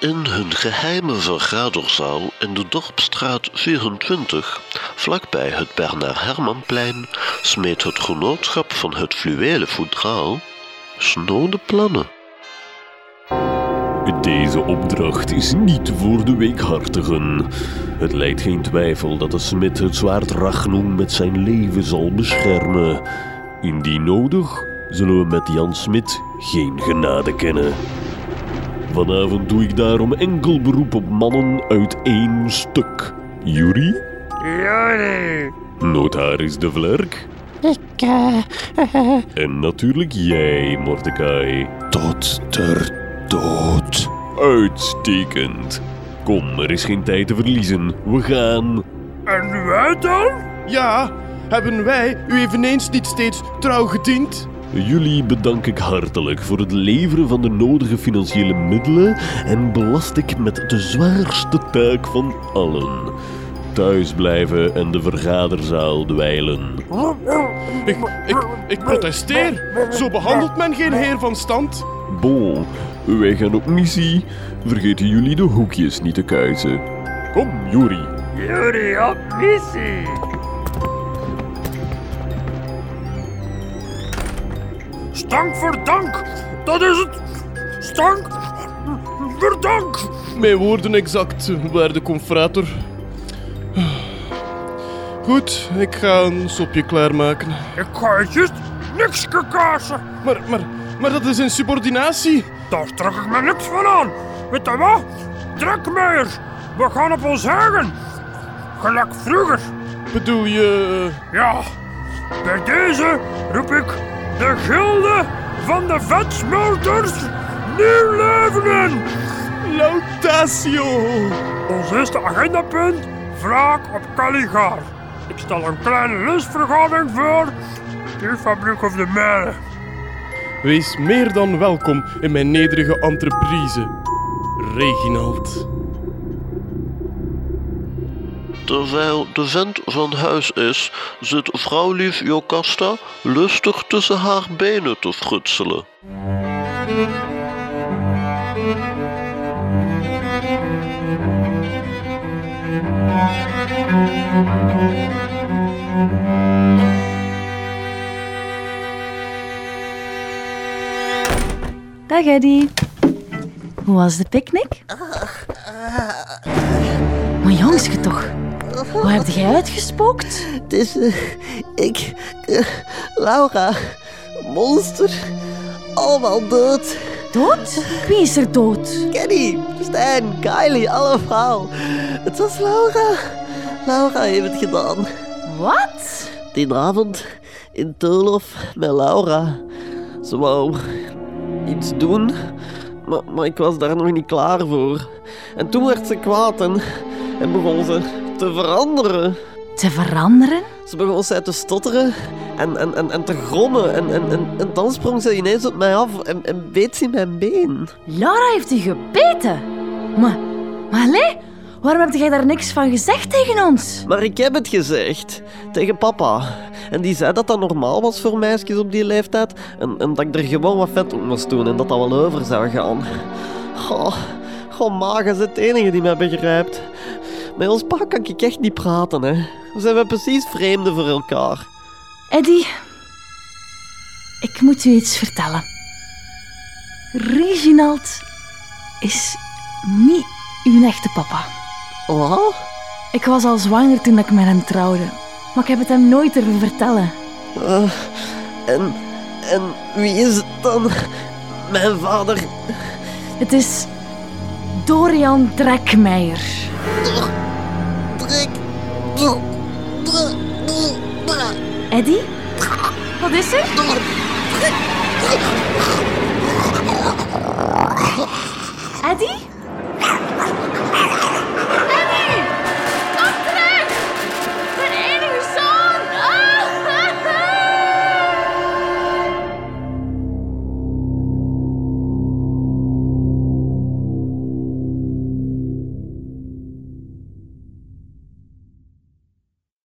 In hun geheime vergaderzaal in de Dorpstraat 24, vlakbij het Bernard Hermanplein, smeet het genootschap van het fluwelen voedraal snode plannen. Deze opdracht is niet voor de weekhartigen. Het lijdt geen twijfel dat de smid het zwaard Rachnum met zijn leven zal beschermen. Indien nodig zullen we met Jan Smit geen genade kennen. Vanavond doe ik daarom enkel beroep op mannen uit één stuk. Yuri? Jullie. Notaris de Vlerk? Ik, eh, En natuurlijk jij, Mordecai. Tot ter dood. Uitstekend. Kom, er is geen tijd te verliezen. We gaan. En wij dan? Ja, hebben wij u eveneens niet steeds trouw gediend? Jullie bedank ik hartelijk voor het leveren van de nodige financiële middelen en belast ik met de zwaarste taak van allen. Thuisblijven en de vergaderzaal dweilen. Ik, ik, ik protesteer. Zo behandelt men geen heer van stand. Bon, wij gaan op missie. Vergeten jullie de hoekjes niet te kuisen. Kom, Juri. Jullie op missie. Stank voor dank. Dat is het. Stank voor dank. Mijn woorden exact, waarde confrator. Goed, ik ga een sopje klaarmaken. Ik ga juist niks kasen. Maar, maar, maar dat is insubordinatie. Daar trek ik me niks van aan. Weet je wat? Drekmeijer, we gaan op ons eigen. Gelijk vroeger. Bedoel je... Ja, bij deze roep ik de gilde van de vetsmelters nieuw leven in. Laudatio. Ons eerste agendapunt, wraak op Caligaar. Ik stel een kleine lustvergadering voor. Die fabriek of de mijne. Wees meer dan welkom in mijn nederige entreprise. Reginald. Terwijl de vent van huis is, zit vrouwlief Jocasta lustig tussen haar benen te frutselen. Dag Eddie. Hoe was de picknick? Maar jongske toch, wat heb jij uitgespookt? het is, eh, ik, eh, Laura, monster, allemaal dood. Dood? Wie is er dood? Kenny, Stijn, Kylie, allemaal. Het was Laura. Laura heeft het gedaan. Wat? Die avond in Tulhof met Laura. Ze wou iets doen, maar, maar ik was daar nog niet klaar voor. En toen werd ze kwaad en, en begon ze te veranderen. Te veranderen? Ze begon zij te stotteren en, en, en, en te grommen. En, en, en, en dan sprong ze ineens op mij af en, en beet ze in mijn been. Laura heeft u gebeten. Maar, maar allee, waarom heb jij daar niks van gezegd tegen ons? Maar ik heb het gezegd tegen papa. En die zei dat dat normaal was voor meisjes op die leeftijd. En, en dat ik er gewoon wat vet op moest doen en dat dat wel over zou gaan. Goh, goh maag is het enige die mij begrijpt. Met ons pa kan ik echt niet praten, hè. We zijn we precies vreemden voor elkaar. Eddie, ik moet u iets vertellen. Reginald is niet uw echte papa. Wat? Ik was al zwanger toen ik met hem trouwde. Maar ik heb het hem nooit durven vertellen. Eh, en, en wie is het dan? Mijn vader. Het is Dorian Drekmeijer. Trek. Eddie? Wat is er? Eddie?